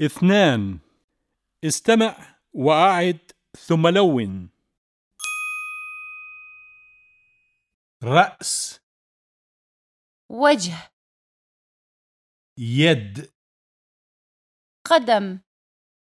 اثنان. استمع وأعد ثم لون. رأس. وجه. يد. قدم.